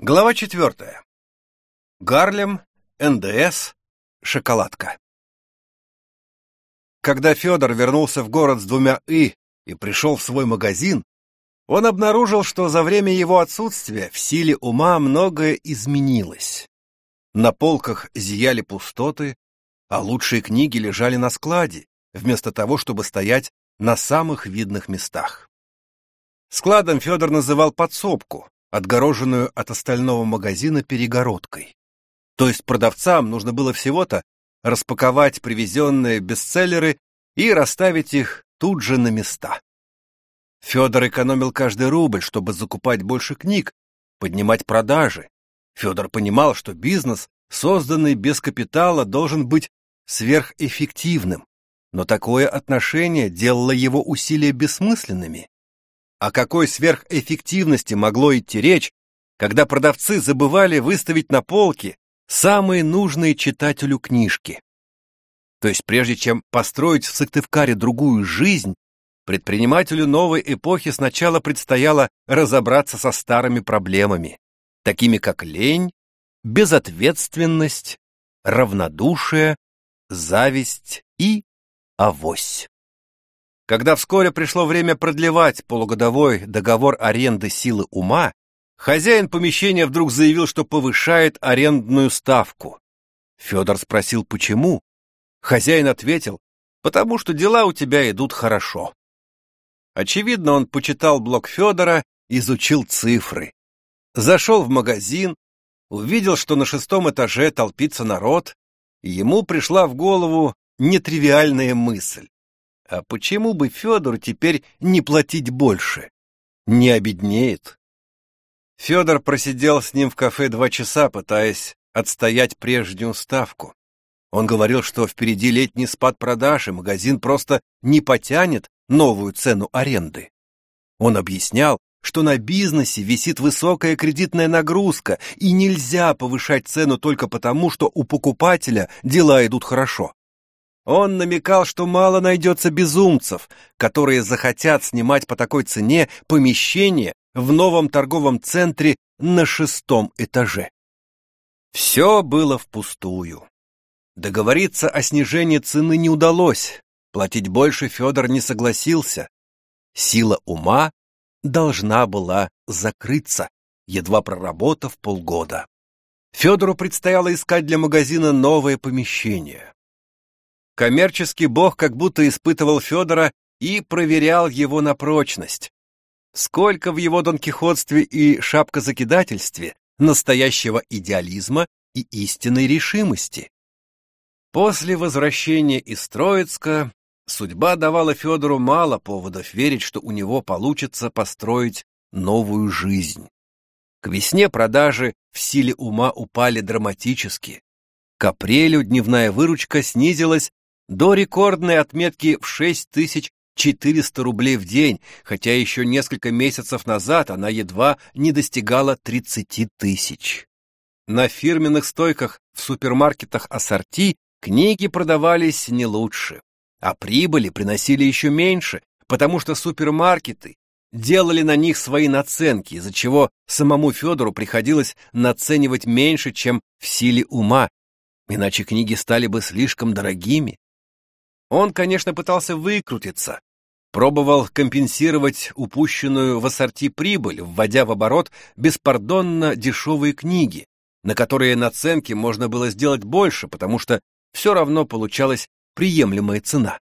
Глава четвертая. Гарлем, НДС, шоколадка. Когда Федор вернулся в город с двумя «и» и пришел в свой магазин, он обнаружил, что за время его отсутствия в силе ума многое изменилось. На полках зияли пустоты, а лучшие книги лежали на складе, вместо того, чтобы стоять на самых видных местах. Складом Федор называл подсобку, отгороженную от остального магазина перегородкой. То есть продавцам нужно было всего-то распаковать привезенные бестселлеры и расставить их тут же на места. Федор экономил каждый рубль, чтобы закупать больше книг, поднимать продажи. Федор понимал, что бизнес, созданный без капитала, должен быть сверхэффективным, но такое отношение делало его усилия бессмысленными. О какой сверхэффективности могло идти речь, когда продавцы забывали выставить на полке самые нужные читателю книжки? То есть прежде чем построить в Сыктывкаре другую жизнь, предпринимателю новой эпохи сначала предстояло разобраться со старыми проблемами, такими как лень, безответственность, равнодушие, зависть и авось. Когда вскоре пришло время продлевать полугодовой договор аренды силы ума, хозяин помещения вдруг заявил, что повышает арендную ставку. Федор спросил, почему. Хозяин ответил, потому что дела у тебя идут хорошо. Очевидно, он почитал блог Федора, изучил цифры. Зашел в магазин, увидел, что на шестом этаже толпится народ, и ему пришла в голову нетривиальная мысль. А почему бы Федору теперь не платить больше? Не обеднеет. Федор просидел с ним в кафе два часа, пытаясь отстоять прежнюю ставку. Он говорил, что впереди летний спад продаж, и магазин просто не потянет новую цену аренды. Он объяснял, что на бизнесе висит высокая кредитная нагрузка, и нельзя повышать цену только потому, что у покупателя дела идут хорошо. Он намекал, что мало найдется безумцев, которые захотят снимать по такой цене помещение в новом торговом центре на шестом этаже. Все было впустую. Договориться о снижении цены не удалось, платить больше Федор не согласился. Сила ума должна была закрыться, едва проработав полгода. Федору предстояло искать для магазина новое помещение. Коммерческий бог как будто испытывал Федора и проверял его на прочность. Сколько в его донкихотстве и шапкозакидательстве настоящего идеализма и истинной решимости. После возвращения из Троицка судьба давала Федору мало поводов верить, что у него получится построить новую жизнь. К весне продажи в силе ума упали драматически. К апрелю дневная выручка снизилась до рекордной отметки в 6400 рублей в день, хотя еще несколько месяцев назад она едва не достигала 30 тысяч. На фирменных стойках в супермаркетах ассорти книги продавались не лучше, а прибыли приносили еще меньше, потому что супермаркеты делали на них свои наценки, из-за чего самому Федору приходилось наценивать меньше, чем в силе ума, иначе книги стали бы слишком дорогими. Он, конечно, пытался выкрутиться, пробовал компенсировать упущенную в ассорти прибыль, вводя в оборот беспардонно дешевые книги, на которые наценки можно было сделать больше, потому что все равно получалась приемлемая цена.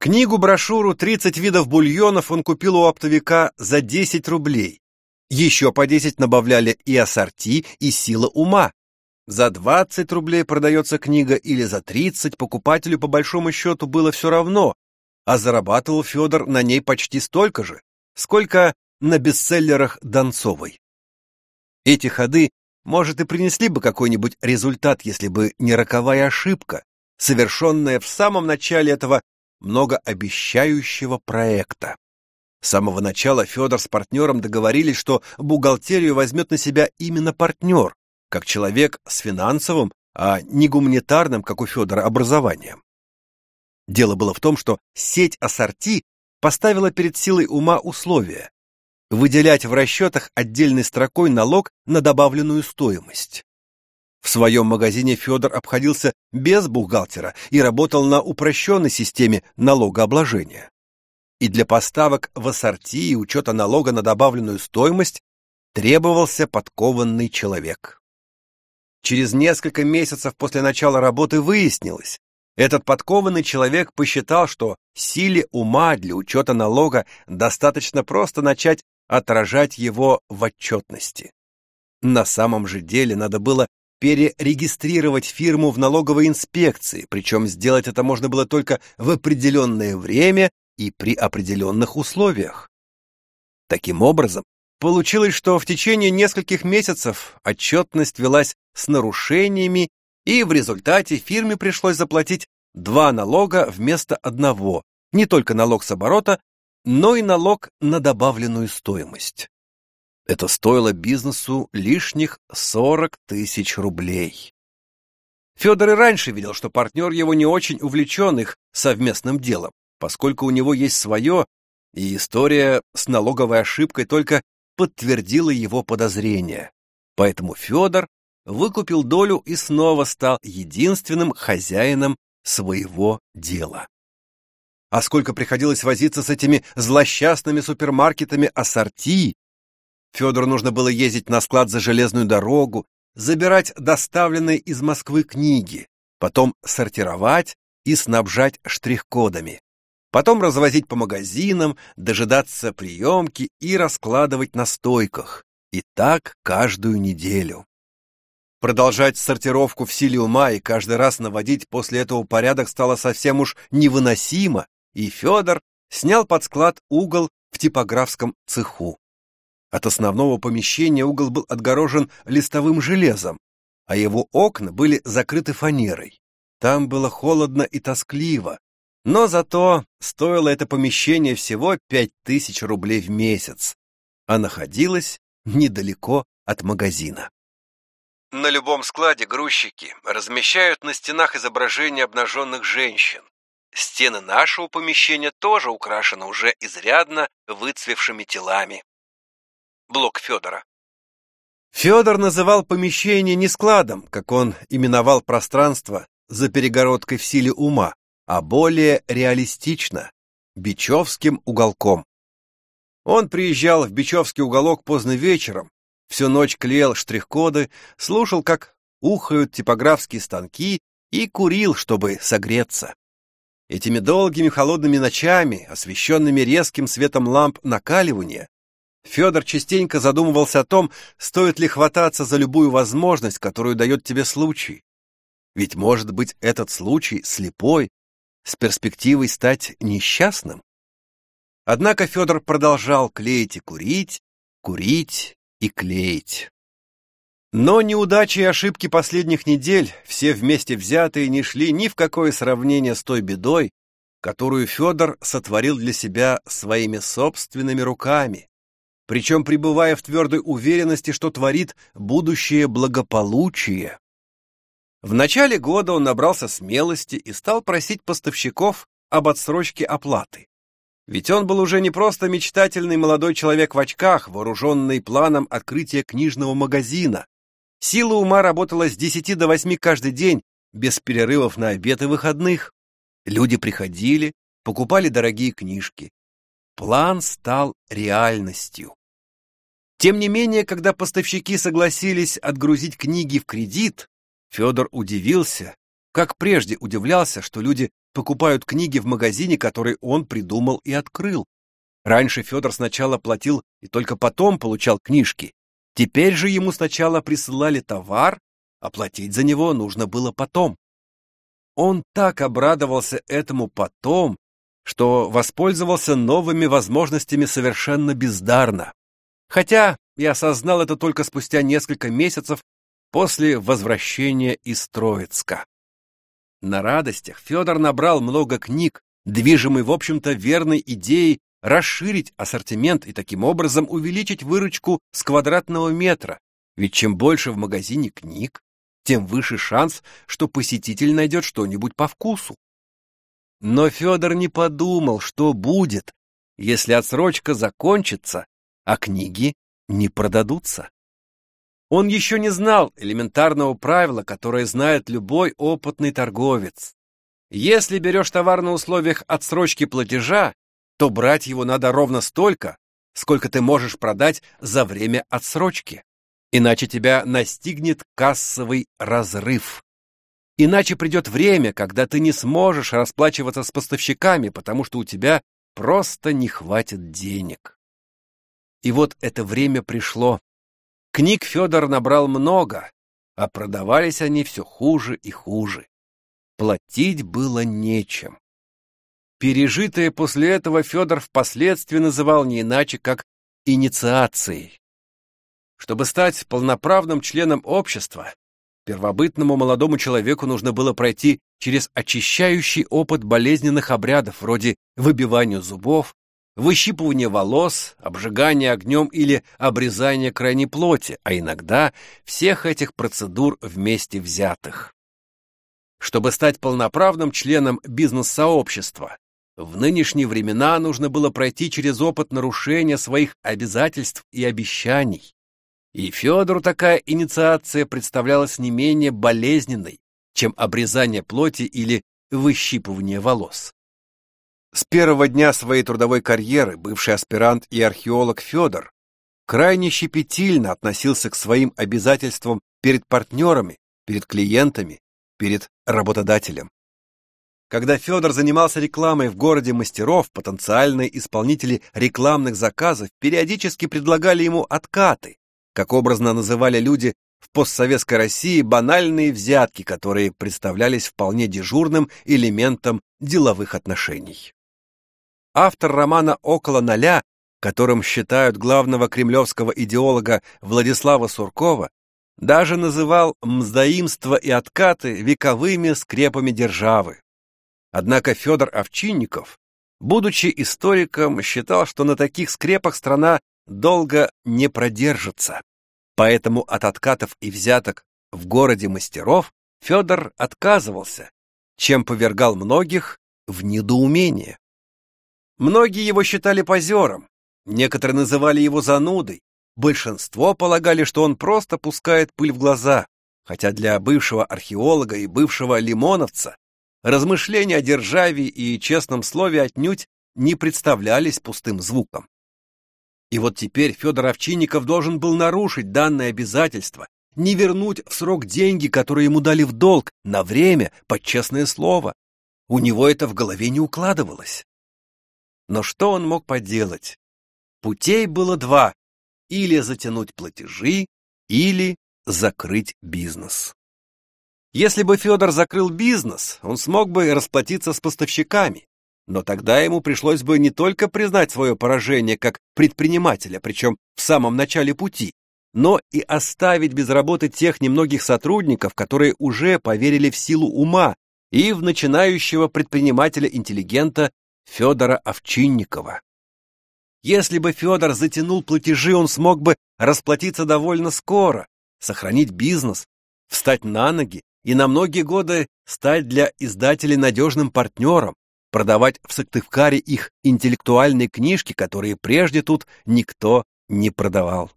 Книгу-брошюру «30 видов бульонов» он купил у оптовика за 10 рублей. Еще по 10 набавляли и ассорти, и сила ума, за 20 рублей продается книга или за 30 покупателю по большому счету было все равно, а зарабатывал Федор на ней почти столько же, сколько на бестселлерах Донцовой. Эти ходы, может, и принесли бы какой-нибудь результат, если бы не роковая ошибка, совершенная в самом начале этого многообещающего проекта. С самого начала Федор с партнером договорились, что бухгалтерию возьмет на себя именно партнер, как человек с финансовым, а не гуманитарным, как у Федора, образованием. Дело было в том, что сеть ассорти поставила перед силой ума условия. выделять в расчетах отдельной строкой налог на добавленную стоимость. В своем магазине Федор обходился без бухгалтера и работал на упрощенной системе налогообложения. И для поставок в ассорти и учета налога на добавленную стоимость требовался подкованный человек. Через несколько месяцев после начала работы выяснилось, этот подкованный человек посчитал, что силе ума для учета налога достаточно просто начать отражать его в отчетности. На самом же деле надо было перерегистрировать фирму в налоговой инспекции, причем сделать это можно было только в определенное время и при определенных условиях. Таким образом, получилось, что в течение нескольких месяцев отчетность велась с нарушениями и в результате фирме пришлось заплатить два налога вместо одного, не только налог с оборота, но и налог на добавленную стоимость. Это стоило бизнесу лишних 40 тысяч рублей. Федор и раньше видел, что партнер его не очень увлечен их совместным делом, поскольку у него есть свое, и история с налоговой ошибкой только подтвердила его подозрения. Поэтому Федор выкупил долю и снова стал единственным хозяином своего дела. А сколько приходилось возиться с этими злосчастными супермаркетами ассорти. Федору нужно было ездить на склад за железную дорогу, забирать доставленные из Москвы книги, потом сортировать и снабжать штрих-кодами, потом развозить по магазинам, дожидаться приемки и раскладывать на стойках. И так каждую неделю. Продолжать сортировку в силе ума и каждый раз наводить после этого порядок стало совсем уж невыносимо, и Федор снял под склад угол в типографском цеху. От основного помещения угол был отгорожен листовым железом, а его окна были закрыты фанерой. Там было холодно и тоскливо, но зато стоило это помещение всего пять тысяч рублей в месяц, а находилось недалеко от магазина. На любом складе грузчики размещают на стенах изображения обнаженных женщин. Стены нашего помещения тоже украшены уже изрядно выцвевшими телами. Блок Федора. Федор называл помещение не складом, как он именовал пространство за перегородкой в силе ума, а более реалистично – Бичевским уголком. Он приезжал в Бичевский уголок поздно вечером, Всю ночь клеил штрих-коды, слушал, как ухают типографские станки и курил, чтобы согреться. Этими долгими холодными ночами, освещенными резким светом ламп накаливания, Федор частенько задумывался о том, стоит ли хвататься за любую возможность, которую дает тебе случай. Ведь, может быть, этот случай слепой, с перспективой стать несчастным? Однако Федор продолжал клеить и курить, курить и клеить. Но неудачи и ошибки последних недель, все вместе взятые, не шли ни в какое сравнение с той бедой, которую Федор сотворил для себя своими собственными руками, причем пребывая в твердой уверенности, что творит будущее благополучие. В начале года он набрался смелости и стал просить поставщиков об отсрочке оплаты. Ведь он был уже не просто мечтательный молодой человек в очках, вооруженный планом открытия книжного магазина. Сила ума работала с 10 до 8 каждый день, без перерывов на обед и выходных. Люди приходили, покупали дорогие книжки. План стал реальностью. Тем не менее, когда поставщики согласились отгрузить книги в кредит, Федор удивился, как прежде удивлялся, что люди покупают книги в магазине, который он придумал и открыл. Раньше Федор сначала платил и только потом получал книжки. Теперь же ему сначала присылали товар, а платить за него нужно было потом. Он так обрадовался этому потом, что воспользовался новыми возможностями совершенно бездарно. Хотя я осознал это только спустя несколько месяцев после возвращения из Троицка. На радостях Федор набрал много книг, движимый, в общем-то, верной идеей расширить ассортимент и таким образом увеличить выручку с квадратного метра. Ведь чем больше в магазине книг, тем выше шанс, что посетитель найдет что-нибудь по вкусу. Но Федор не подумал, что будет, если отсрочка закончится, а книги не продадутся. Он еще не знал элементарного правила, которое знает любой опытный торговец. Если берешь товар на условиях отсрочки платежа, то брать его надо ровно столько, сколько ты можешь продать за время отсрочки. Иначе тебя настигнет кассовый разрыв. Иначе придет время, когда ты не сможешь расплачиваться с поставщиками, потому что у тебя просто не хватит денег. И вот это время пришло. Книг Федор набрал много, а продавались они все хуже и хуже. Платить было нечем. Пережитое после этого Федор впоследствии называл не иначе, как инициацией. Чтобы стать полноправным членом общества, первобытному молодому человеку нужно было пройти через очищающий опыт болезненных обрядов вроде выбивания зубов, выщипывания волос, обжигания огнем или обрезания крайней плоти, а иногда всех этих процедур вместе взятых. Чтобы стать полноправным членом бизнес-сообщества, в нынешние времена нужно было пройти через опыт нарушения своих обязательств и обещаний. И Федору такая инициация представлялась не менее болезненной, чем обрезание плоти или выщипывание волос. С первого дня своей трудовой карьеры бывший аспирант и археолог Федор крайне щепетильно относился к своим обязательствам перед партнерами, перед клиентами, перед работодателем. Когда Федор занимался рекламой в городе мастеров, потенциальные исполнители рекламных заказов периодически предлагали ему откаты, как образно называли люди в постсоветской России банальные взятки, которые представлялись вполне дежурным элементом деловых отношений. Автор романа «Около ноля», которым считают главного кремлевского идеолога Владислава Суркова, даже называл мздоимство и откаты вековыми скрепами державы. Однако Федор Овчинников, будучи историком, считал, что на таких скрепах страна долго не продержится. Поэтому от откатов и взяток в городе мастеров Федор отказывался, чем повергал многих в недоумение. Многие его считали позером, некоторые называли его занудой, большинство полагали, что он просто пускает пыль в глаза, хотя для бывшего археолога и бывшего лимоновца размышления о державе и честном слове отнюдь не представлялись пустым звуком. И вот теперь Федор Овчинников должен был нарушить данное обязательство, не вернуть в срок деньги, которые ему дали в долг, на время, под честное слово. У него это в голове не укладывалось. Но что он мог поделать? Путей было два — или затянуть платежи, или закрыть бизнес. Если бы Федор закрыл бизнес, он смог бы расплатиться с поставщиками. Но тогда ему пришлось бы не только признать свое поражение как предпринимателя, причем в самом начале пути, но и оставить без работы тех немногих сотрудников, которые уже поверили в силу ума и в начинающего предпринимателя-интеллигента Федора Овчинникова. Если бы Федор затянул платежи, он смог бы расплатиться довольно скоро, сохранить бизнес, встать на ноги и на многие годы стать для издателей надежным партнером, продавать в Сыктывкаре их интеллектуальные книжки, которые прежде тут никто не продавал.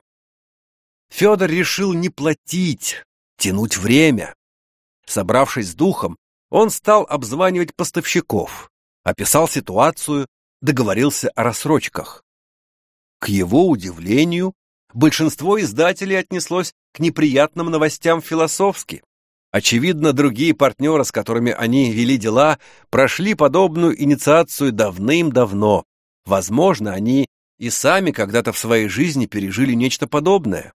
Федор решил не платить, тянуть время. Собравшись с духом, он стал обзванивать поставщиков, описал ситуацию, договорился о рассрочках. К его удивлению, большинство издателей отнеслось к неприятным новостям философски. Очевидно, другие партнеры, с которыми они вели дела, прошли подобную инициацию давным-давно. Возможно, они и сами когда-то в своей жизни пережили нечто подобное.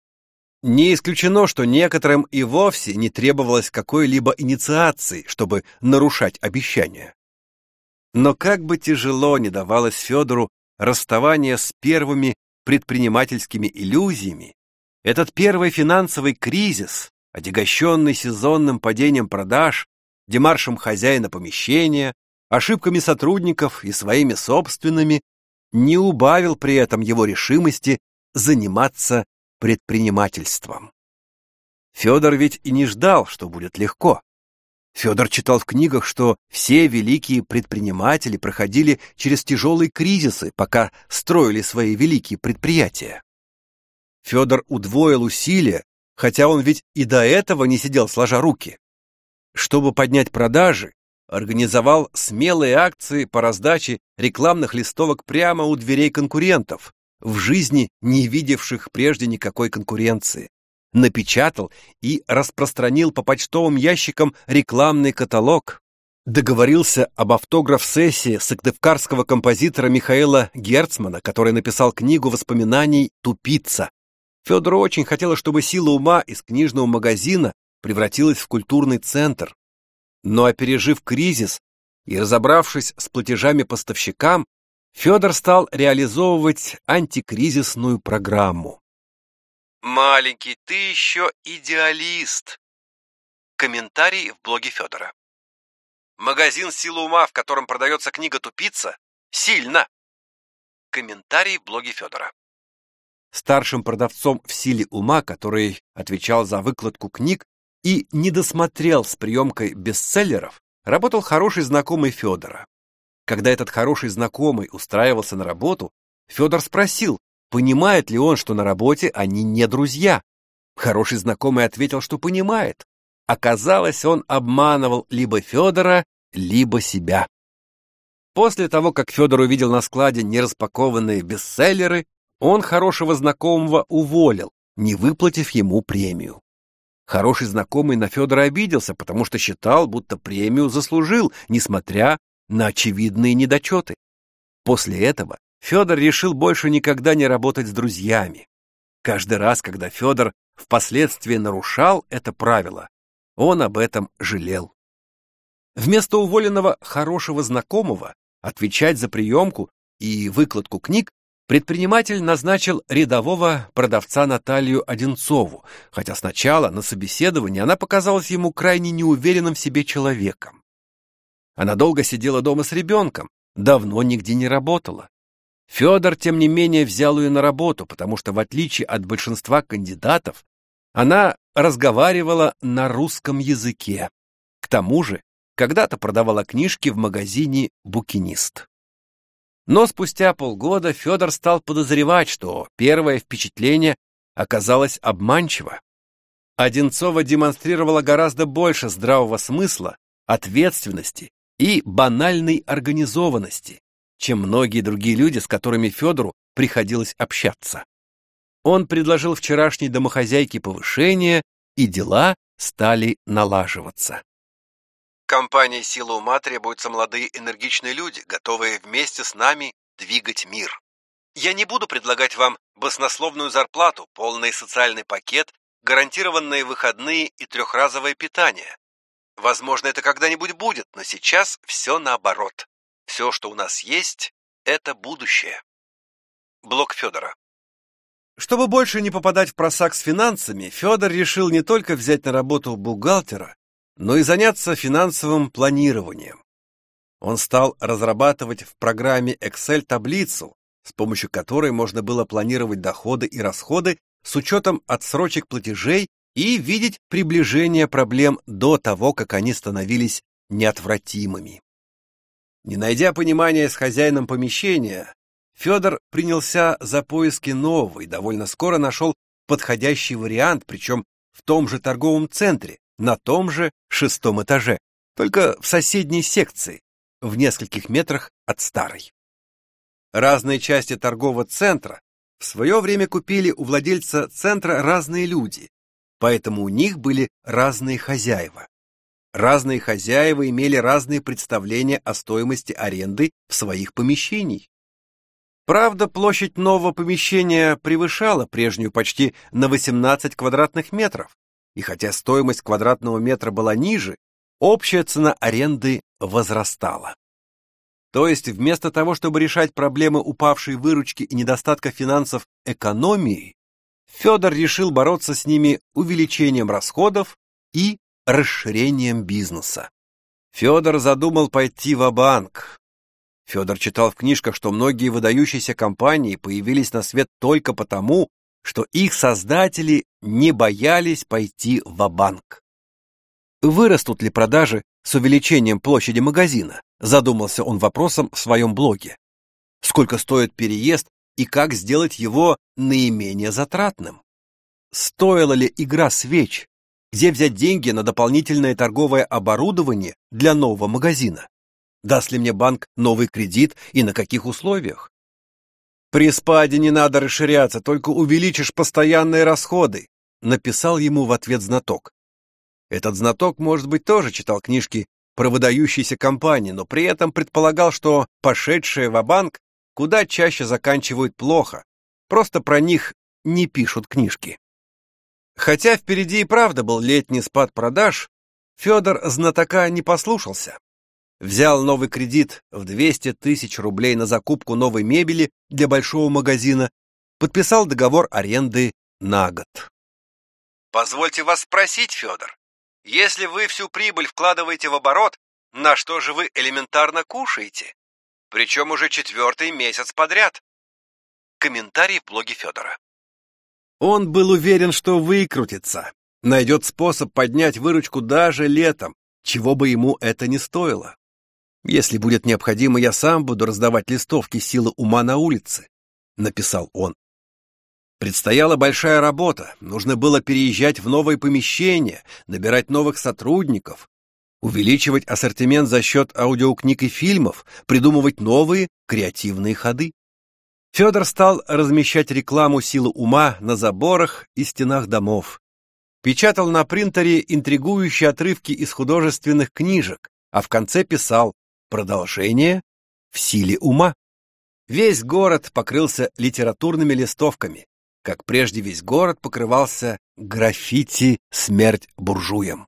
Не исключено, что некоторым и вовсе не требовалось какой-либо инициации, чтобы нарушать обещания. Но как бы тяжело не давалось Федору расставание с первыми предпринимательскими иллюзиями, этот первый финансовый кризис отягощенный сезонным падением продаж, демаршем хозяина помещения, ошибками сотрудников и своими собственными, не убавил при этом его решимости заниматься предпринимательством. Федор ведь и не ждал, что будет легко. Федор читал в книгах, что все великие предприниматели проходили через тяжелые кризисы, пока строили свои великие предприятия. Федор удвоил усилия, хотя он ведь и до этого не сидел сложа руки. Чтобы поднять продажи, организовал смелые акции по раздаче рекламных листовок прямо у дверей конкурентов, в жизни не видевших прежде никакой конкуренции. Напечатал и распространил по почтовым ящикам рекламный каталог. Договорился об автограф-сессии сыктывкарского композитора Михаила Герцмана, который написал книгу воспоминаний «Тупица». Федору очень хотелось, чтобы сила ума из книжного магазина превратилась в культурный центр. Но опережив кризис и разобравшись с платежами поставщикам, Федор стал реализовывать антикризисную программу. «Маленький, ты еще идеалист!» Комментарий в блоге Федора. «Магазин «Сила ума», в котором продается книга «Тупица», сильно!» Комментарий в блоге Федора. Старшим продавцом в «Силе ума», который отвечал за выкладку книг и не досмотрел с приемкой бестселлеров, работал хороший знакомый Федора. Когда этот хороший знакомый устраивался на работу, Федор спросил, понимает ли он, что на работе они не друзья. Хороший знакомый ответил, что понимает. Оказалось, он обманывал либо Федора, либо себя. После того, как Федор увидел на складе нераспакованные бестселлеры, он хорошего знакомого уволил, не выплатив ему премию. Хороший знакомый на Федора обиделся, потому что считал, будто премию заслужил, несмотря на очевидные недочеты. После этого Федор решил больше никогда не работать с друзьями. Каждый раз, когда Федор впоследствии нарушал это правило, он об этом жалел. Вместо уволенного хорошего знакомого отвечать за приемку и выкладку книг предприниматель назначил рядового продавца Наталью Одинцову, хотя сначала на собеседовании она показалась ему крайне неуверенным в себе человеком. Она долго сидела дома с ребенком, давно нигде не работала. Федор, тем не менее, взял ее на работу, потому что, в отличие от большинства кандидатов, она разговаривала на русском языке. К тому же, когда-то продавала книжки в магазине «Букинист». Но спустя полгода Федор стал подозревать, что первое впечатление оказалось обманчиво. Одинцова демонстрировала гораздо больше здравого смысла, ответственности и банальной организованности, чем многие другие люди, с которыми Федору приходилось общаться. Он предложил вчерашней домохозяйке повышение, и дела стали налаживаться. Компании «Сила ума» требуются молодые энергичные люди, готовые вместе с нами двигать мир. Я не буду предлагать вам баснословную зарплату, полный социальный пакет, гарантированные выходные и трехразовое питание. Возможно, это когда-нибудь будет, но сейчас все наоборот. Все, что у нас есть, это будущее. Блок Федора. Чтобы больше не попадать в просак с финансами, Федор решил не только взять на работу бухгалтера, но и заняться финансовым планированием. Он стал разрабатывать в программе Excel таблицу, с помощью которой можно было планировать доходы и расходы с учетом отсрочек платежей и видеть приближение проблем до того, как они становились неотвратимыми. Не найдя понимания с хозяином помещения, Федор принялся за поиски нового и довольно скоро нашел подходящий вариант, причем в том же торговом центре, на том же шестом этаже, только в соседней секции, в нескольких метрах от старой. Разные части торгового центра в свое время купили у владельца центра разные люди, поэтому у них были разные хозяева. Разные хозяева имели разные представления о стоимости аренды в своих помещениях. Правда, площадь нового помещения превышала прежнюю почти на 18 квадратных метров, и хотя стоимость квадратного метра была ниже, общая цена аренды возрастала. То есть вместо того, чтобы решать проблемы упавшей выручки и недостатка финансов экономией, Федор решил бороться с ними увеличением расходов и расширением бизнеса. Федор задумал пойти в банк Федор читал в книжках, что многие выдающиеся компании появились на свет только потому, что их создатели не боялись пойти в банк Вырастут ли продажи с увеличением площади магазина? Задумался он вопросом в своем блоге. Сколько стоит переезд и как сделать его наименее затратным? Стоила ли игра свеч? Где взять деньги на дополнительное торговое оборудование для нового магазина? Даст ли мне банк новый кредит и на каких условиях? При спаде не надо расширяться, только увеличишь постоянные расходы, написал ему в ответ знаток. Этот знаток, может быть, тоже читал книжки про выдающиеся компании, но при этом предполагал, что пошедшие в банк куда чаще заканчивают плохо, просто про них не пишут книжки. Хотя впереди и правда был летний спад продаж, Федор знатока не послушался взял новый кредит в 200 тысяч рублей на закупку новой мебели для большого магазина, подписал договор аренды на год. Позвольте вас спросить, Федор, если вы всю прибыль вкладываете в оборот, на что же вы элементарно кушаете? Причем уже четвертый месяц подряд. Комментарий в блоге Федора. Он был уверен, что выкрутится, найдет способ поднять выручку даже летом, чего бы ему это ни стоило. Если будет необходимо, я сам буду раздавать листовки силы ума на улице, написал он. Предстояла большая работа, нужно было переезжать в новые помещения, набирать новых сотрудников, увеличивать ассортимент за счет аудиокниг и фильмов, придумывать новые креативные ходы. Федор стал размещать рекламу силы ума на заборах и стенах домов. Печатал на принтере интригующие отрывки из художественных книжек, а в конце писал Продолжение в силе ума. Весь город покрылся литературными листовками, как прежде весь город покрывался граффити «Смерть буржуям».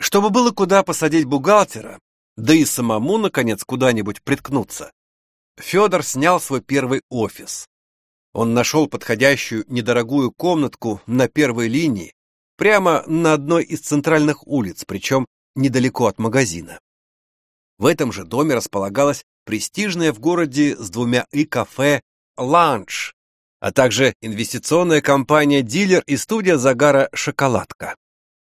Чтобы было куда посадить бухгалтера, да и самому, наконец, куда-нибудь приткнуться, Федор снял свой первый офис. Он нашел подходящую недорогую комнатку на первой линии, прямо на одной из центральных улиц, причем недалеко от магазина. В этом же доме располагалось престижное в городе с двумя «и» кафе «Ланч», а также инвестиционная компания «Дилер» и студия загара «Шоколадка».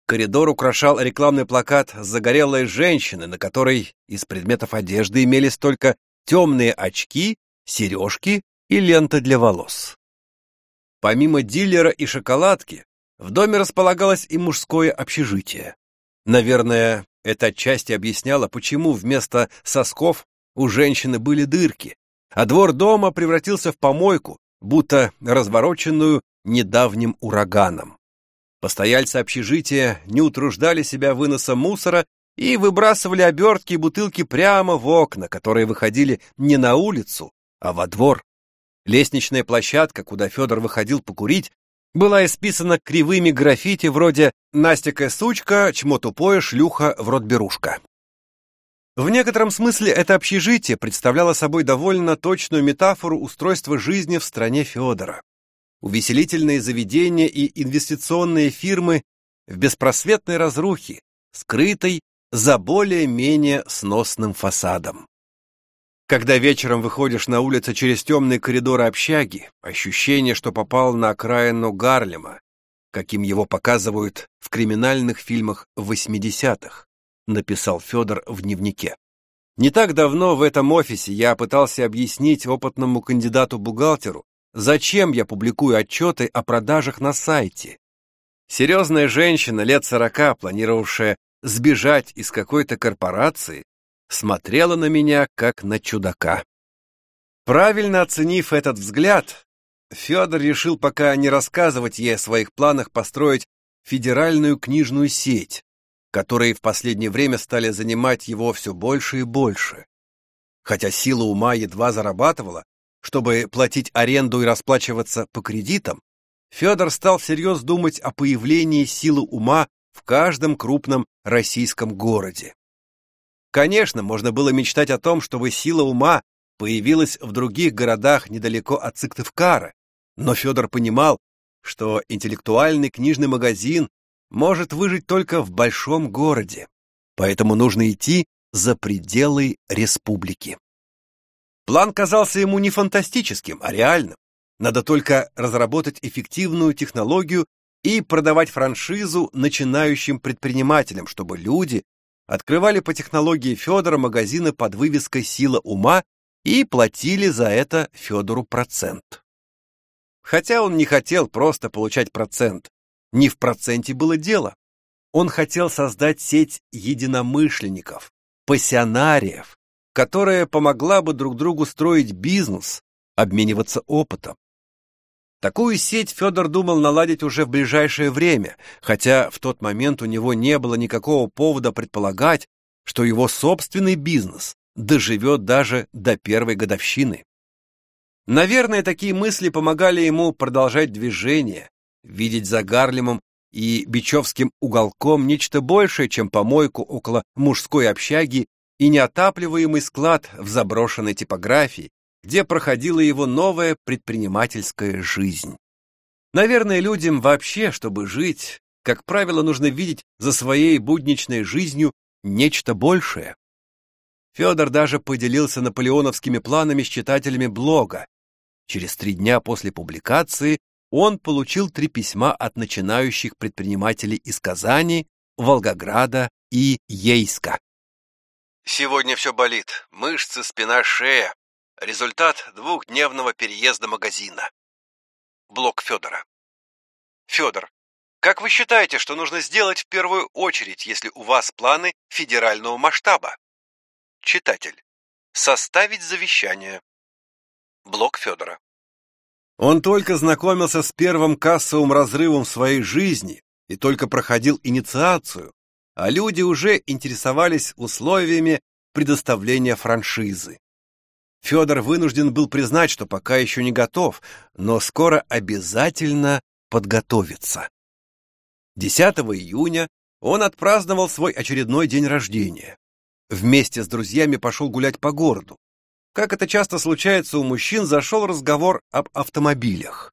Коридор украшал рекламный плакат загорелой женщины, на которой из предметов одежды имелись только темные очки, сережки и лента для волос. Помимо дилера и шоколадки, в доме располагалось и мужское общежитие. Наверное, это отчасти объясняло, почему вместо сосков у женщины были дырки, а двор дома превратился в помойку, будто развороченную недавним ураганом. Постояльцы общежития не утруждали себя выносом мусора и выбрасывали обертки и бутылки прямо в окна, которые выходили не на улицу, а во двор. Лестничная площадка, куда Федор выходил покурить, была исписана кривыми граффити вроде «Настя сучка, чмо тупое, шлюха, в рот берушка». В некотором смысле это общежитие представляло собой довольно точную метафору устройства жизни в стране Федора. Увеселительные заведения и инвестиционные фирмы в беспросветной разрухе, скрытой за более-менее сносным фасадом. Когда вечером выходишь на улицу через темные коридоры общаги, ощущение, что попал на окраину Гарлема, каким его показывают в криминальных фильмах 80-х, написал Федор в дневнике. Не так давно в этом офисе я пытался объяснить опытному кандидату-бухгалтеру, зачем я публикую отчеты о продажах на сайте. Серьезная женщина лет сорока, планировавшая сбежать из какой-то корпорации, смотрела на меня, как на чудака. Правильно оценив этот взгляд, Федор решил пока не рассказывать ей о своих планах построить федеральную книжную сеть, которые в последнее время стали занимать его все больше и больше. Хотя сила ума едва зарабатывала, чтобы платить аренду и расплачиваться по кредитам, Федор стал всерьез думать о появлении силы ума в каждом крупном российском городе. Конечно, можно было мечтать о том, чтобы сила ума появилась в других городах недалеко от Сыктывкара, но Федор понимал, что интеллектуальный книжный магазин может выжить только в большом городе, поэтому нужно идти за пределы республики. План казался ему не фантастическим, а реальным. Надо только разработать эффективную технологию и продавать франшизу начинающим предпринимателям, чтобы люди открывали по технологии Федора магазины под вывеской «Сила ума» и платили за это Федору процент. Хотя он не хотел просто получать процент, не в проценте было дело. Он хотел создать сеть единомышленников, пассионариев, которая помогла бы друг другу строить бизнес, обмениваться опытом. Такую сеть Федор думал наладить уже в ближайшее время, хотя в тот момент у него не было никакого повода предполагать, что его собственный бизнес доживет даже до первой годовщины. Наверное, такие мысли помогали ему продолжать движение, видеть за Гарлемом и Бичевским уголком нечто большее, чем помойку около мужской общаги и неотапливаемый склад в заброшенной типографии, где проходила его новая предпринимательская жизнь. Наверное, людям вообще, чтобы жить, как правило, нужно видеть за своей будничной жизнью нечто большее. Федор даже поделился наполеоновскими планами с читателями блога. Через три дня после публикации он получил три письма от начинающих предпринимателей из Казани, Волгограда и Ейска. «Сегодня все болит. Мышцы, спина, шея. Результат двухдневного переезда магазина. Блок Федора. Федор, как вы считаете, что нужно сделать в первую очередь, если у вас планы федерального масштаба? Читатель. Составить завещание. Блок Федора. Он только знакомился с первым кассовым разрывом своей жизни и только проходил инициацию, а люди уже интересовались условиями предоставления франшизы. Федор вынужден был признать, что пока еще не готов, но скоро обязательно подготовится. 10 июня он отпраздновал свой очередной день рождения. Вместе с друзьями пошел гулять по городу. Как это часто случается у мужчин, зашел разговор об автомобилях.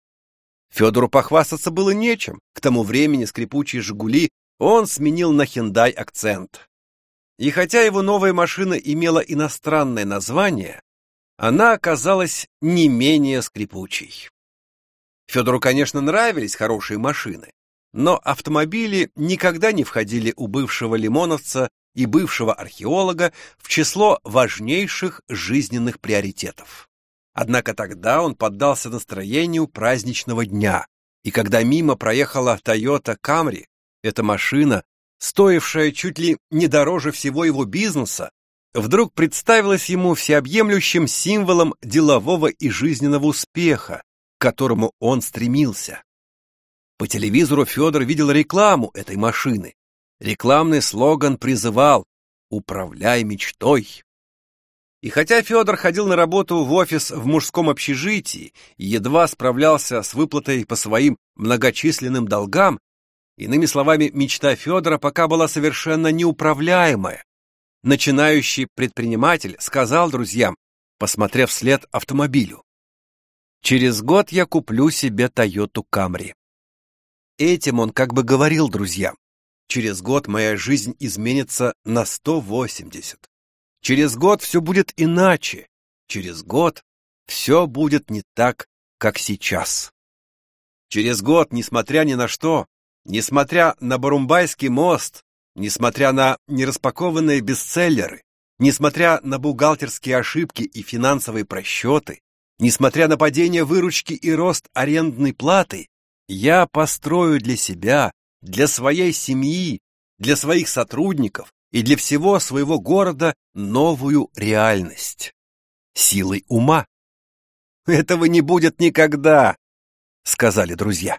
Федору похвастаться было нечем. К тому времени скрипучие «Жигули» он сменил на «Хендай» акцент. И хотя его новая машина имела иностранное название, она оказалась не менее скрипучей. Федору, конечно, нравились хорошие машины, но автомобили никогда не входили у бывшего лимоновца и бывшего археолога в число важнейших жизненных приоритетов. Однако тогда он поддался настроению праздничного дня, и когда мимо проехала Toyota Camry, эта машина, стоившая чуть ли не дороже всего его бизнеса, вдруг представилась ему всеобъемлющим символом делового и жизненного успеха, к которому он стремился. По телевизору Федор видел рекламу этой машины. Рекламный слоган призывал «Управляй мечтой». И хотя Федор ходил на работу в офис в мужском общежитии и едва справлялся с выплатой по своим многочисленным долгам, иными словами, мечта Федора пока была совершенно неуправляемая, начинающий предприниматель сказал друзьям, посмотрев вслед автомобилю, «Через год я куплю себе Тойоту Камри». Этим он как бы говорил друзьям, «Через год моя жизнь изменится на 180. Через год все будет иначе. Через год все будет не так, как сейчас». Через год, несмотря ни на что, несмотря на Барумбайский мост, Несмотря на нераспакованные бестселлеры, несмотря на бухгалтерские ошибки и финансовые просчеты, несмотря на падение выручки и рост арендной платы, я построю для себя, для своей семьи, для своих сотрудников и для всего своего города новую реальность. Силой ума. Этого не будет никогда, сказали друзья.